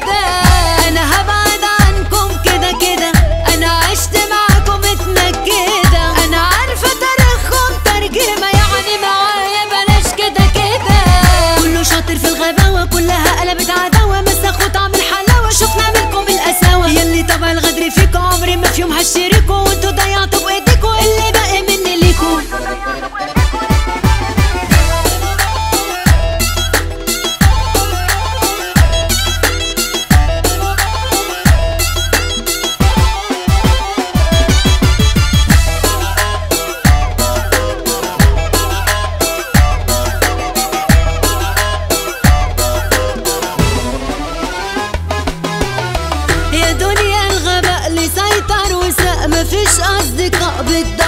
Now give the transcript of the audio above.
good. ما فيش أصدقاء بالدار